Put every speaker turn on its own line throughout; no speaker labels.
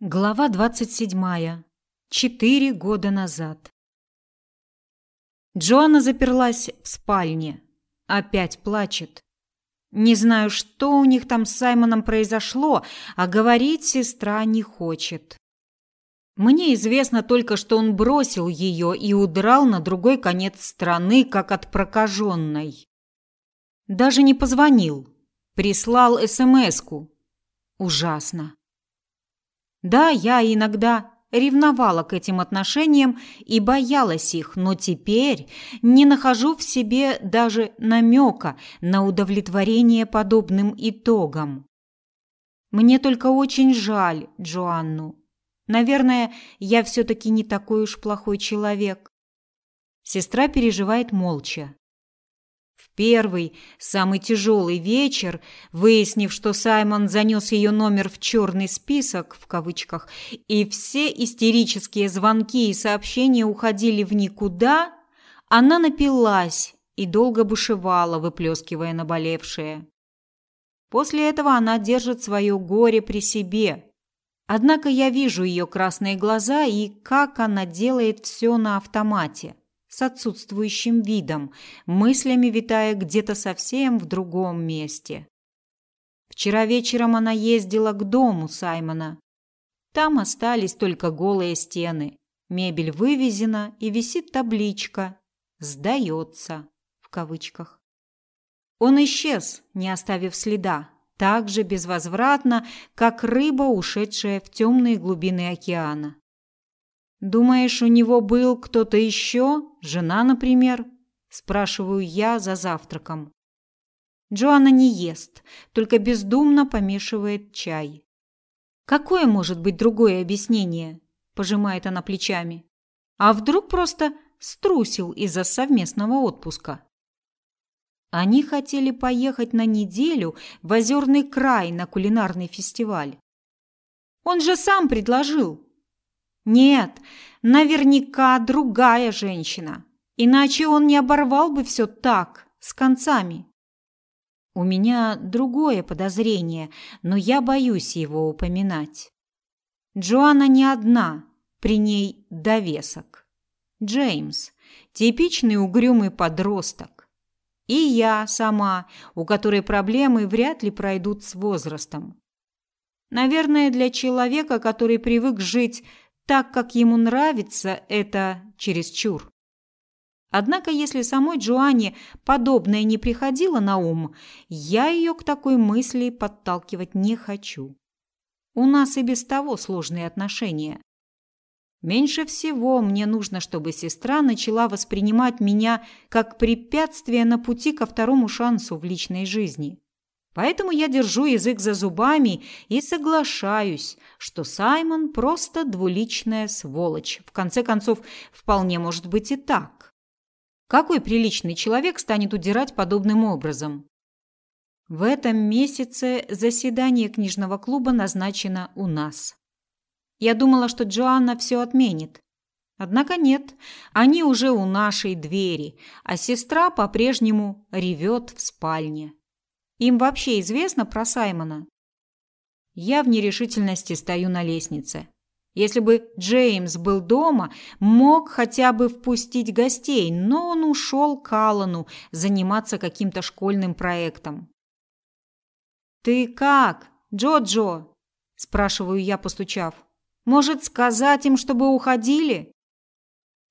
Глава двадцать седьмая. Четыре года назад. Джоанна заперлась в спальне. Опять плачет. Не знаю, что у них там с Саймоном произошло, а говорить сестра не хочет. Мне известно только, что он бросил ее и удрал на другой конец страны, как от прокаженной. Даже не позвонил. Прислал СМС-ку. Ужасно. Да, я иногда ревновала к этим отношениям и боялась их, но теперь не нахожу в себе даже намека на удовлетворение подобным итогам. Мне только очень жаль Джоанну. Наверное, я все-таки не такой уж плохой человек. Сестра переживает молча первый, самый тяжелый вечер, выяснив, что Саймон занес ее номер в черный список в кавычках, и все истерические звонки и сообщения уходили в никуда, она напилась и долго бушевала, выплескивая наболевшее. После этого она держит свое горе при себе. Однако я вижу ее красные глаза и как она делает все на автомате с отсутствующим видом, мыслями витая где-то совсем в другом месте. Вчера вечером она ездила к дому Саймона. Там остались только голые стены. Мебель вывезена и висит табличка «Сдается» в кавычках. Он исчез, не оставив следа, так же безвозвратно, как рыба, ушедшая в темные глубины океана. Думаешь, у него был кто-то еще? Жена, например? Спрашиваю я за завтраком. Джоанна не ест, только бездумно помешивает чай. Какое может быть другое объяснение? Пожимает она плечами. А вдруг просто струсил из-за совместного отпуска? Они хотели поехать на неделю в Озерный край на кулинарный фестиваль. Он же сам предложил, нет, наверняка другая женщина. Иначе он не оборвал бы все так, с концами. У меня другое подозрение, но я боюсь его упоминать. Джоанна не одна, при ней довесок. Джеймс – типичный угрюмый подросток. И я сама, у которой проблемы вряд ли пройдут с возрастом. Наверное, для человека, который привык жить так, как ему нравится, это чересчур. Однако, если самой Джоанне подобное не приходило на ум, я ее к такой мысли подталкивать не хочу. У нас и без того сложные отношения. Меньше всего мне нужно, чтобы сестра начала воспринимать меня как препятствие на пути ко второму шансу в личной жизни. Поэтому я держу язык за зубами и соглашаюсь, что Саймон просто двуличная сволочь. В конце концов, вполне может быть и так. Какой приличный человек станет удирать подобным образом? В этом месяце заседание книжного клуба назначено у нас. Я думала, что Джоанна все отменит. Однако нет, они уже у нашей двери, а сестра по-прежнему ревет в спальне. Им вообще известно про Саймона? Я в нерешительности стою на лестнице. Если бы Джеймс был дома, мог хотя бы впустить гостей, но он ушел к Аллану заниматься каким-то школьным проектом. «Ты как, Джо-Джо?» – спрашиваю я, постучав. «Может, сказать им, чтобы уходили?»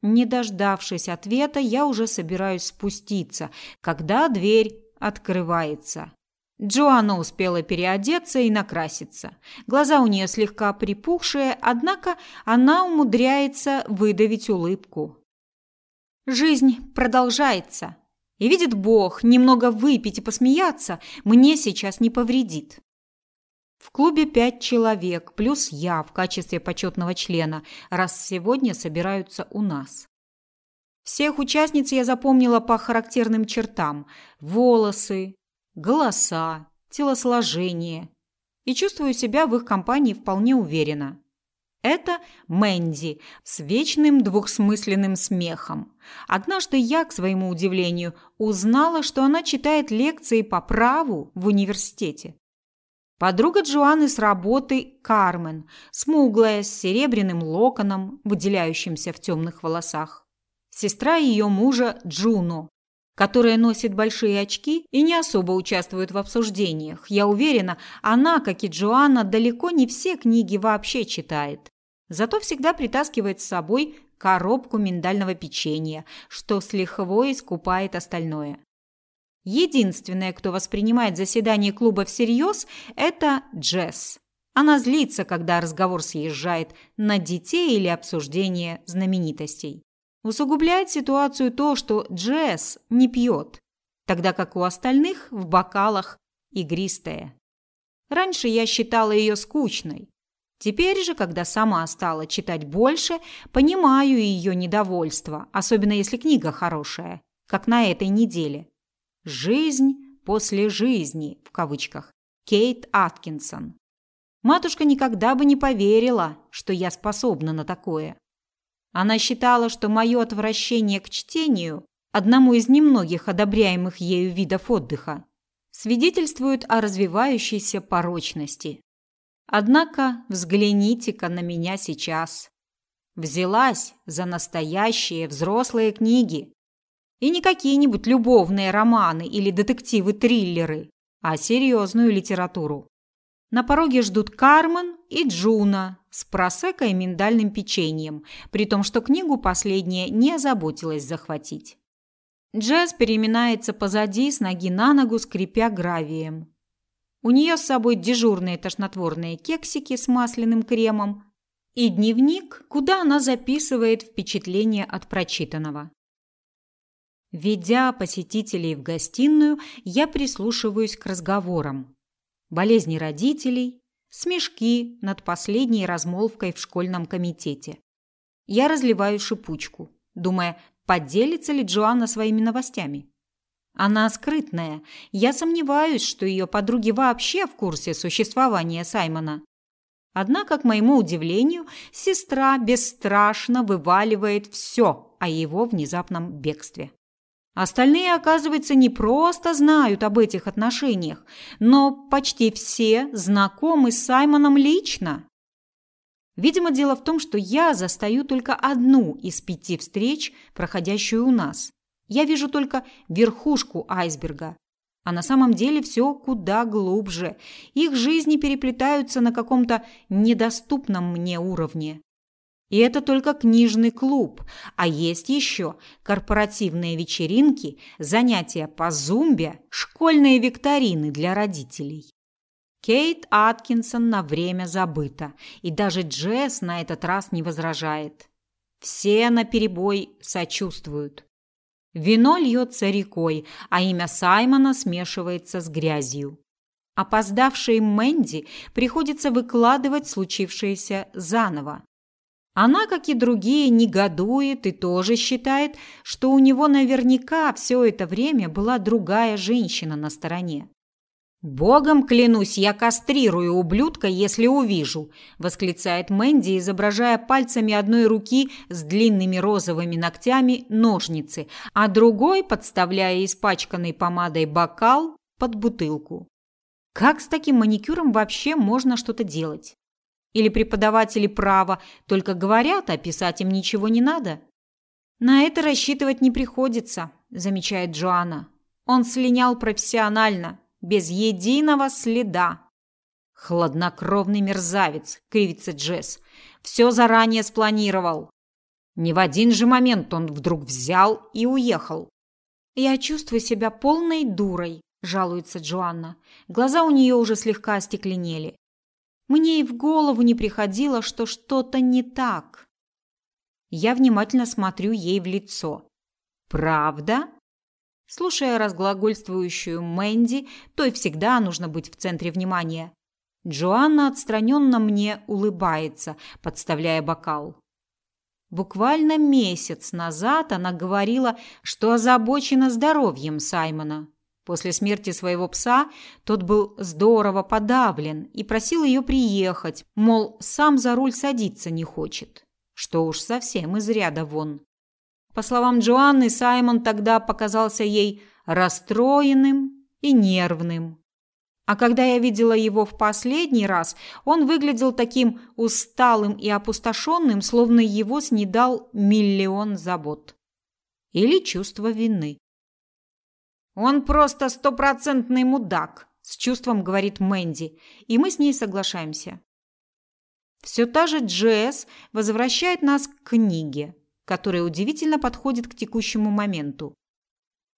Не дождавшись ответа, я уже собираюсь спуститься, когда дверь открывается. Джоанна успела переодеться и накраситься. Глаза у нее слегка припухшие, однако она умудряется выдавить улыбку. Жизнь продолжается. И видит Бог, немного выпить и посмеяться мне сейчас не повредит. В клубе пять человек, плюс я в качестве почетного члена, раз сегодня собираются у нас. Всех участниц я запомнила по характерным чертам: волосы, голоса, телосложение. И чувствую себя в их компании вполне уверенно. Это Мэнди с вечным двухсмысленным смехом. Однажды я, к своему удивлению, узнала, что она читает лекции по праву в университете. Подруга Джоанны с работы Кармен, смуглая, с серебряным локоном, выделяющимся в темных волосах. Сестра ее мужа Джуно, которая носит большие очки и не особо участвует в обсуждениях. Я уверена, она, как и Джоанна, далеко не все книги вообще читает. Зато всегда притаскивает с собой коробку миндального печенья, что с лихвой искупает остальное. Единственная, кто воспринимает заседание клуба всерьез, это Джесс. Она злится, когда разговор съезжает на детей или обсуждение знаменитостей. Усугубляет ситуацию то, что Джесс не пьет, тогда как у остальных в бокалах игристое. Раньше я считала ее скучной. Теперь же, когда сама стала читать больше, понимаю ее недовольство, особенно если книга хорошая, как на этой неделе. Жизнь после жизни в кавычках. Кейт Аткинсон. Матушка никогда бы не поверила, что я способна на такое. Она считала, что мое отвращение к чтению, одному из немногих одобряемых ею видов отдыха, свидетельствует о развивающейся порочности. Однако взгляните-ка на меня сейчас. Взялась за настоящие взрослые книги, и не какие-нибудь любовные романы или детективы-триллеры, а серьезную литературу. На пороге ждут Кармен и Джуна с просекко и миндальным печеньем, при том, что книгу последняя не озаботилась захватить. Джесс переминается позади с ноги на ногу, скрипя гравием. У нее с собой дежурные тошнотворные кексики с масляным кремом и дневник, куда она записывает впечатления от прочитанного. Ведя посетителей в гостиную, я прислушиваюсь к разговорам. Болезни родителей, смешки над последней размолвкой в школьном комитете. Я разливаю шипучку, думая, поделится ли Джоанна своими новостями. Она скрытная. Я сомневаюсь, что ее подруги вообще в курсе существования Саймона. Однако, к моему удивлению, сестра бесстрашно вываливает все о его внезапном бегстве. Остальные, оказывается, не просто знают об этих отношениях, но почти все знакомы с Саймоном лично. Видимо, дело в том, что я застаю только одну из пяти встреч, проходящую у нас. Я вижу только верхушку айсберга. А на самом деле все куда глубже. Их жизни переплетаются на каком-то недоступном мне уровне. И это только книжный клуб, а есть еще корпоративные вечеринки, занятия по зумбе, школьные викторины для родителей. Кейт Аткинсон на время забыта, и даже Джесс на этот раз не возражает. Все наперебой сочувствуют. Вино льется рекой, а имя Саймона смешивается с грязью. Опоздавшей Мэнди приходится выкладывать случившееся заново. Она, как и другие, негодует и тоже считает, что у него наверняка все это время была другая женщина на стороне. «Богом клянусь, я кастрирую ублюдка, если увижу», – восклицает Мэнди, изображая пальцами одной руки с длинными розовыми ногтями ножницы, а другой подставляя испачканный помадой бокал под бутылку. Как с таким маникюром вообще можно что-то делать? Или преподаватели права только говорят, а писать им ничего не надо? На это рассчитывать не приходится, замечает Джоанна. Он слинял профессионально, без единого следа. Хладнокровный мерзавец, кривится Джесс. Все заранее спланировал. Не в один же момент он вдруг взял и уехал. Я чувствую себя полной дурой, жалуется Джоанна. Глаза у нее уже слегка остекленели. Мне и в голову не приходило, что что-то не так. Я внимательно смотрю ей в лицо. Правда? Слушая разглагольствующую Мэнди, той всегда нужно быть в центре внимания. Джоанна отстраненно мне улыбается, подставляя бокал. Буквально месяц назад она говорила, что озабочена здоровьем Саймона. После смерти своего пса тот был здорово подавлен и просил ее приехать, мол, сам за руль садиться не хочет. Что уж совсем из ряда вон. По словам Джоанны, Саймон тогда показался ей расстроенным и нервным. А когда я видела его в последний раз, он выглядел таким усталым и опустошенным, словно его снедал миллион забот. Или чувство вины. «Он просто стопроцентный мудак», – с чувством говорит Мэнди, и мы с ней соглашаемся. Все та же Джесс возвращает нас к книге, которая удивительно подходит к текущему моменту.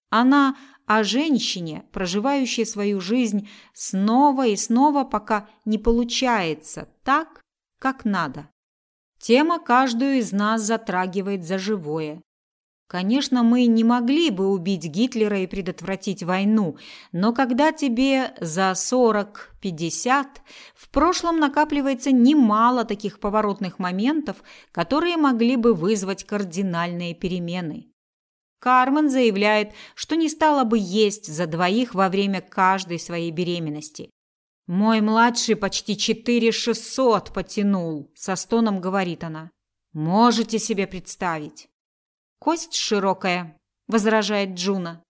Она о женщине, проживающей свою жизнь снова и снова, пока не получается так, как надо. Тема каждую из нас затрагивает за живое. Конечно, мы не могли бы убить Гитлера и предотвратить войну, но когда тебе за 40-50, в прошлом накапливается немало таких поворотных моментов, которые могли бы вызвать кардинальные перемены. Кармен заявляет, что не стала бы есть за двоих во время каждой своей беременности. Мой младший почти четыре шестьсот потянул, со стоном говорит она. Можете себе представить? Кость широкая, возражает Джуна.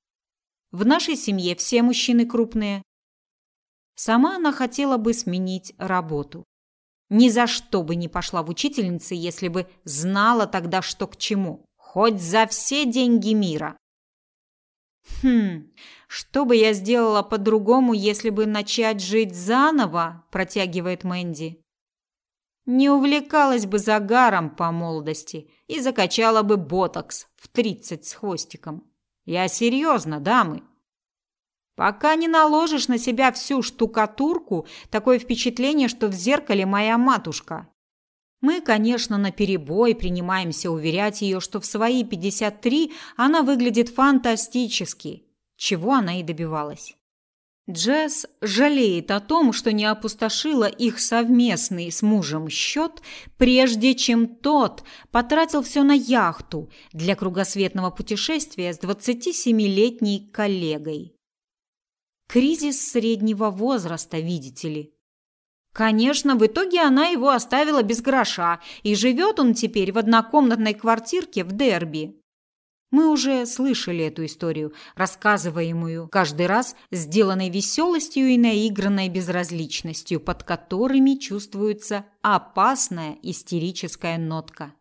В нашей семье все мужчины крупные. Сама она хотела бы сменить работу. Ни за что бы не пошла в учительницы, если бы знала тогда, что к чему. Хоть за все деньги мира. Хм, что бы я сделала по-другому, если бы начать жить заново, протягивает Мэнди. Не увлекалась бы загаром по молодости и закачала бы ботокс в тридцать с хвостиком. Я серьезно, дамы. Пока не наложишь на себя всю штукатурку, такое впечатление, что в зеркале моя матушка. Мы, конечно, на перебой принимаемся уверять ее, что в свои 53 она выглядит фантастически, чего она и добивалась. Джесс жалеет о том, что не опустошила их совместный с мужем счет, прежде чем тот потратил все на яхту для кругосветного путешествия с 27-летней коллегой. Кризис среднего возраста, видите ли. Конечно, в итоге она его оставила без гроша, и живет он теперь в однокомнатной квартирке в Дерби. Мы уже слышали эту историю, рассказываемую каждый раз сделанной веселостью и наигранной безразличностью, под которыми чувствуется опасная истерическая нотка.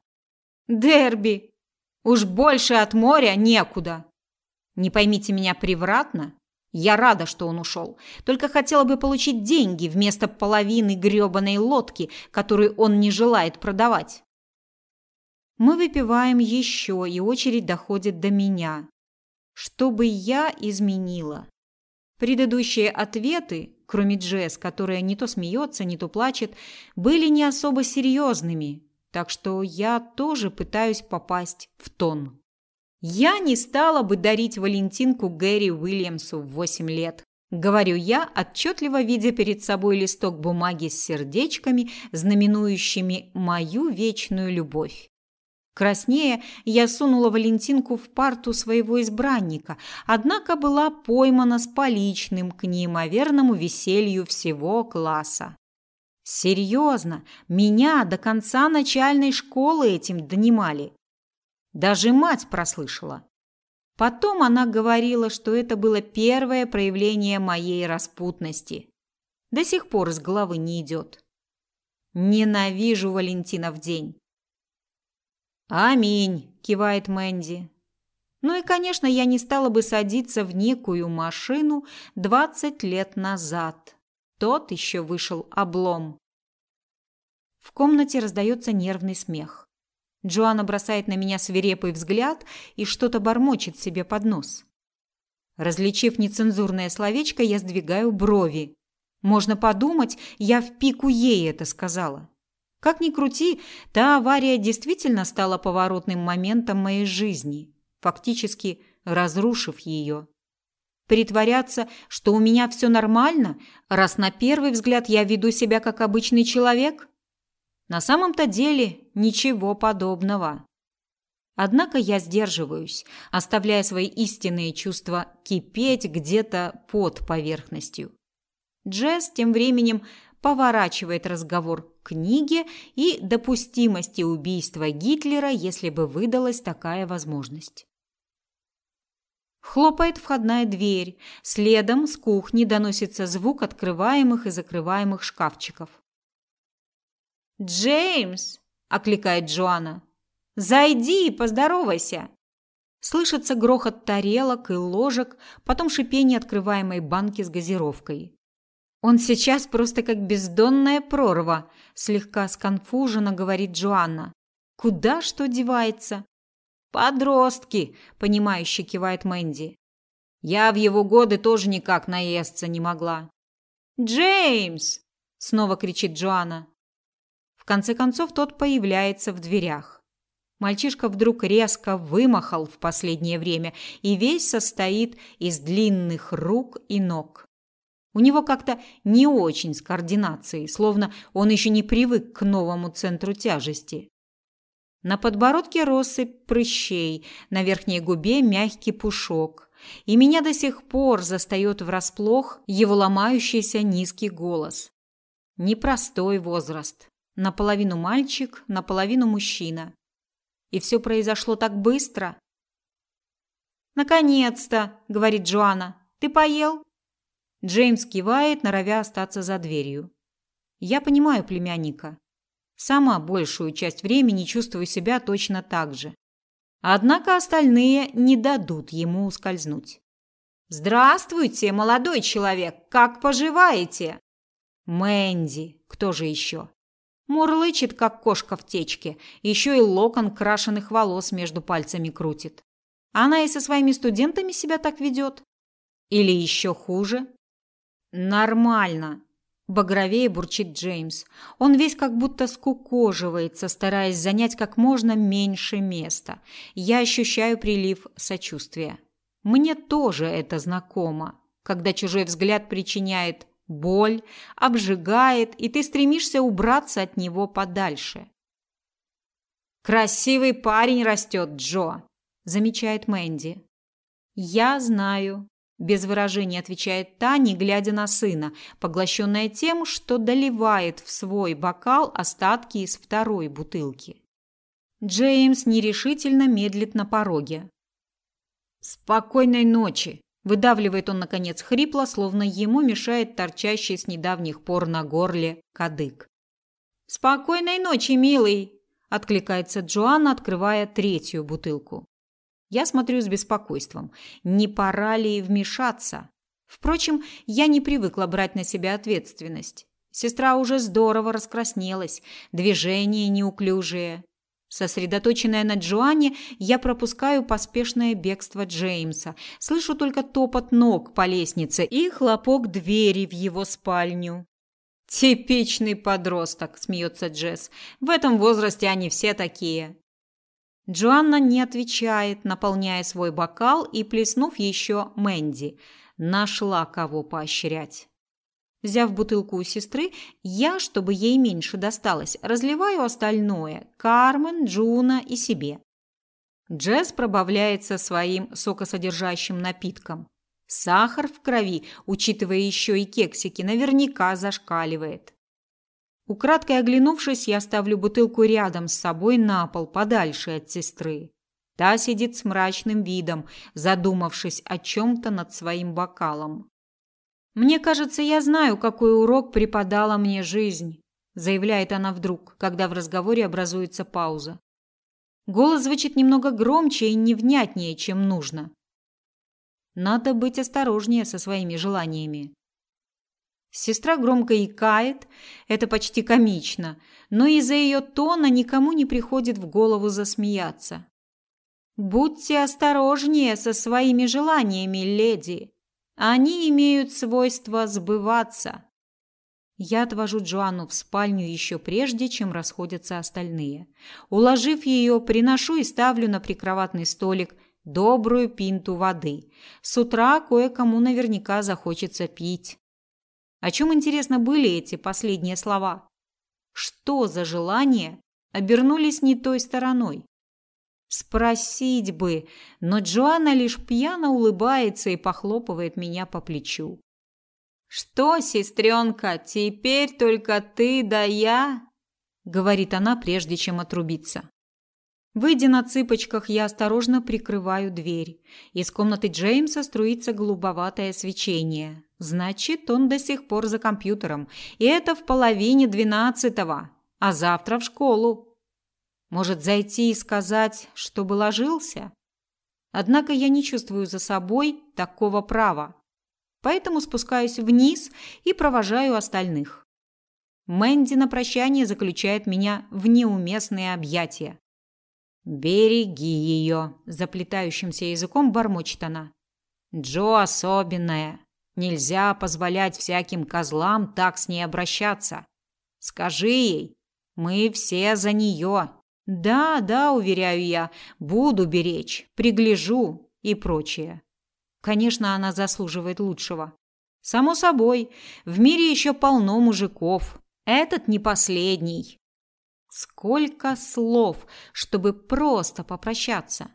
Дерби. Уж больше от моря некуда. Не поймите меня превратно, я рада, что он ушел. Только хотела бы получить деньги вместо половины грёбаной лодки, которую он не желает продавать. Мы выпиваем еще, и очередь доходит до меня. Что бы я изменила? Предыдущие ответы, кроме Джесс, которая не то смеется, не то плачет, были не особо серьезными, так что я тоже пытаюсь попасть в тон. Я не стала бы дарить Валентинку Гэри Уильямсу в 8 лет. Говорю я, отчетливо видя перед собой листок бумаги с сердечками, знаменующими мою вечную любовь. Краснее я сунула Валентинку в парту своего избранника, однако была поймана с поличным к неимоверному веселью всего класса. Серьезно, меня до конца начальной школы этим донимали. Даже мать прослышала. Потом она говорила, что это было первое проявление моей распутности. До сих пор из головы не идет. Ненавижу Валентина в день. Аминь, кивает Мэнди. Ну и, конечно, я не стала бы садиться в некую машину двадцать лет назад. Тот еще вышел облом. В комнате раздается нервный смех. Джоанна бросает на меня свирепый взгляд и что-то бормочет себе под нос. Различив нецензурное словечко, я сдвигаю брови. Можно подумать, я в пику ей это сказала. Как ни крути, та авария действительно стала поворотным моментом моей жизни, фактически разрушив ее. Притворяться, что у меня все нормально, раз на первый взгляд я веду себя как обычный человек? На самом-то деле ничего подобного. Однако я сдерживаюсь, оставляя свои истинные чувства кипеть где-то под поверхностью. Джесс тем временем поворачивает разговор к книге и допустимости убийства Гитлера, если бы выдалась такая возможность. Хлопает входная дверь. Следом с кухни доносится звук открываемых и закрываемых шкафчиков. «Джеймс!» – окликает Джоанна. «Зайди и поздоровайся!» Слышится грохот тарелок и ложек, потом шипение открываемой банки с газировкой. Он сейчас просто как бездонная прорва, слегка сконфуженно говорит Джоанна. Куда что девается? Подростки, понимающе кивает Мэнди. Я в его годы тоже никак наесться не могла. Джеймс! снова кричит Джоанна. В конце концов тот появляется в дверях. Мальчишка вдруг резко вымахал в последнее время и весь состоит из длинных рук и ног. У него как-то не очень с координацией, словно он еще не привык к новому центру тяжести. На подбородке россыпь прыщей, на верхней губе мягкий пушок. И меня до сих пор застаёт врасплох его ломающийся низкий голос. Непростой возраст. Наполовину мальчик, наполовину мужчина. И все произошло так быстро. «Наконец-то!» – говорит Джоанна. «Ты поел?» Джеймс кивает, норовя остаться за дверью. Я понимаю племянника. Сама большую часть времени чувствую себя точно так же. Однако остальные не дадут ему ускользнуть. «Здравствуйте, молодой человек! Как поживаете?» «Мэнди! Кто же еще?» Мурлычет, как кошка в течке, еще и локон крашеных волос между пальцами крутит. Она и со своими студентами себя так ведет? Или еще хуже? Нормально, багровее бурчит Джеймс. Он весь как будто скукоживается, стараясь занять как можно меньше места. Я ощущаю прилив сочувствия. Мне тоже это знакомо, когда чужой взгляд причиняет боль, обжигает, и ты стремишься убраться от него подальше. Красивый парень растет, Джо, замечает Мэнди. Я знаю, без выражения отвечает та, не глядя на сына, поглощенная тем, что доливает в свой бокал остатки из второй бутылки. Джеймс нерешительно медлит на пороге. Спокойной ночи, выдавливает он наконец хрипло, словно ему мешает торчащий с недавних пор на горле кадык. Спокойной ночи, милый, откликается Джоанна, открывая третью бутылку. Я смотрю с беспокойством. Не пора ли вмешаться? Впрочем, я не привыкла брать на себя ответственность. Сестра уже здорово раскраснелась, движения неуклюжие. Сосредоточенная на Джоанне, я пропускаю поспешное бегство Джеймса. Слышу только топот ног по лестнице и хлопок двери в его спальню. Типичный подросток, смеется Джесс. В этом возрасте они все такие. Джоанна не отвечает, наполняя свой бокал и плеснув еще Мэнди. Нашла кого поощрять. Взяв бутылку у сестры, я, чтобы ей меньше досталось, разливаю остальное – Кармен, Джуна и себе. Джесс пробавляется своим сокосодержащим напитком. Сахар в крови, учитывая еще и кексики, наверняка зашкаливает. Украдкой оглянувшись, я ставлю бутылку рядом с собой на пол, подальше от сестры. Та сидит с мрачным видом, задумавшись о чем-то над своим бокалом. «Мне кажется, я знаю, какой урок преподала мне жизнь», заявляет она вдруг, когда в разговоре образуется пауза. Голос звучит немного громче и невнятнее, чем нужно. Надо быть осторожнее со своими желаниями. Сестра громко икает, это почти комично, но из-за ее тона никому не приходит в голову засмеяться. Будьте осторожнее со своими желаниями, леди. Они имеют свойство сбываться. Я отвожу Джоанну в спальню еще прежде, чем расходятся остальные. Уложив ее, приношу и ставлю на прикроватный столик добрую пинту воды. С утра кое-кому наверняка захочется пить. О чем, интересно, были эти последние слова? Что за желания обернулись не той стороной? Спросить бы, но Джоанна лишь пьяно улыбается и похлопывает меня по плечу. «Что, сестренка, теперь только ты да я?» – говорит она, прежде чем отрубиться. Выйдя на цыпочках, я осторожно прикрываю дверь. Из комнаты Джеймса струится голубоватое свечение. Значит, он до сих пор за компьютером. И это в половине двенадцатого. А завтра в школу. Может, зайти и сказать, чтобы ложился? Однако я не чувствую за собой такого права. Поэтому спускаюсь вниз и провожаю остальных. Мэнди на прощание заключает меня в неуместные объятия. «Береги ее», – заплетающимся языком бормочет она. «Джо особенная. Нельзя позволять всяким козлам так с ней обращаться. Скажи ей, мы все за нее. Да, да, уверяю я, буду беречь, пригляжу и прочее. Конечно, она заслуживает лучшего. Само собой, в мире еще полно мужиков. Этот не последний. Сколько слов, чтобы просто попрощаться.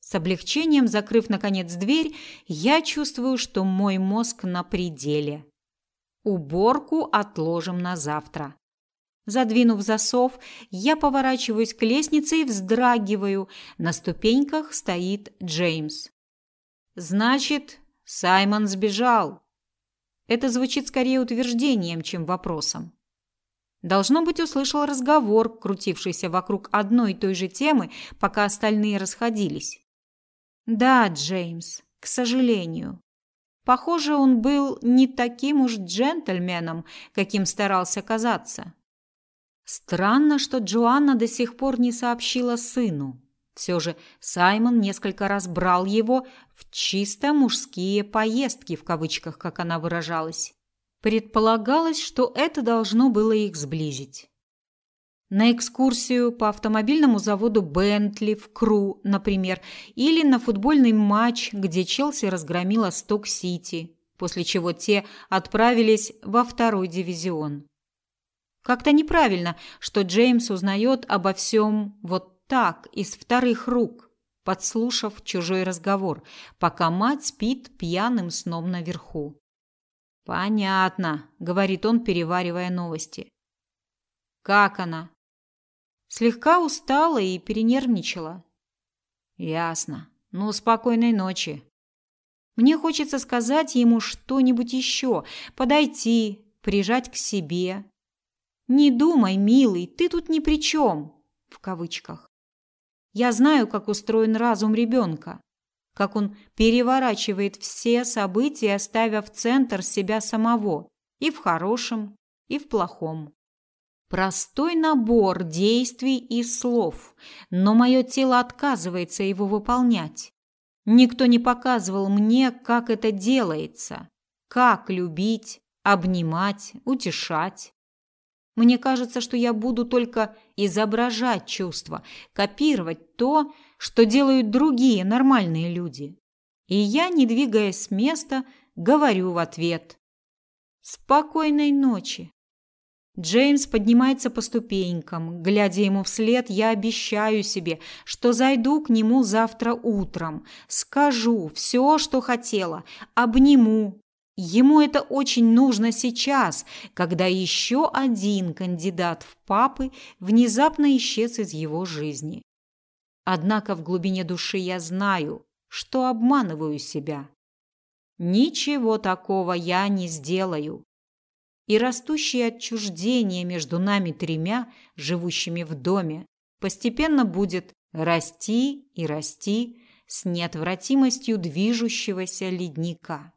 С облегчением закрыв наконец дверь, я чувствую, что мой мозг на пределе. Уборку отложим на завтра. Задвинув засов, я поворачиваюсь к лестнице и вздрагиваю. На ступеньках стоит Джеймс. Значит, Саймон сбежал. Это звучит скорее утверждением, чем вопросом. Должно быть, услышал разговор, крутившийся вокруг одной и той же темы, пока остальные расходились. Да, Джеймс, к сожалению. Похоже, он был не таким уж джентльменом, каким старался казаться. Странно, что Джоанна до сих пор не сообщила сыну. Все же Саймон несколько раз брал его в чисто мужские поездки в кавычках, как она выражалась. Предполагалось, что это должно было их сблизить. На экскурсию по автомобильному заводу Бентли в Кру, например, или на футбольный матч, где Челси разгромила Сток-Сити, после чего те отправились во второй дивизион. Как-то неправильно, что Джеймс узнает обо всем вот так, из вторых рук, подслушав чужой разговор, пока мать спит пьяным сном наверху. Понятно, говорит он, переваривая новости. Как она? Слегка устала и перенервничала. Ясно. Ну, спокойной ночи. Мне хочется сказать ему что-нибудь еще, подойти, прижать к себе. Не думай, милый, ты тут ни при чем, в кавычках. Я знаю, как устроен разум ребенка как он переворачивает все события, ставя в центр себя самого, и в хорошем, и в плохом. Простой набор действий и слов, но мое тело отказывается его выполнять. Никто не показывал мне, как это делается, как любить, обнимать, утешать. Мне кажется, что я буду только изображать чувства, копировать то, что делают другие нормальные люди. И я, не двигаясь с места, говорю в ответ: "Спокойной ночи". Джеймс поднимается по ступенькам. Глядя ему вслед, я обещаю себе, что зайду к нему завтра утром, скажу все, что хотела, обниму. Ему это очень нужно сейчас, когда еще один кандидат в папы внезапно исчез из его жизни. Однако в глубине души я знаю, что обманываю себя. Ничего такого я не сделаю. И растущее отчуждение между нами тремя, живущими в доме, постепенно будет расти и расти с неотвратимостью движущегося ледника.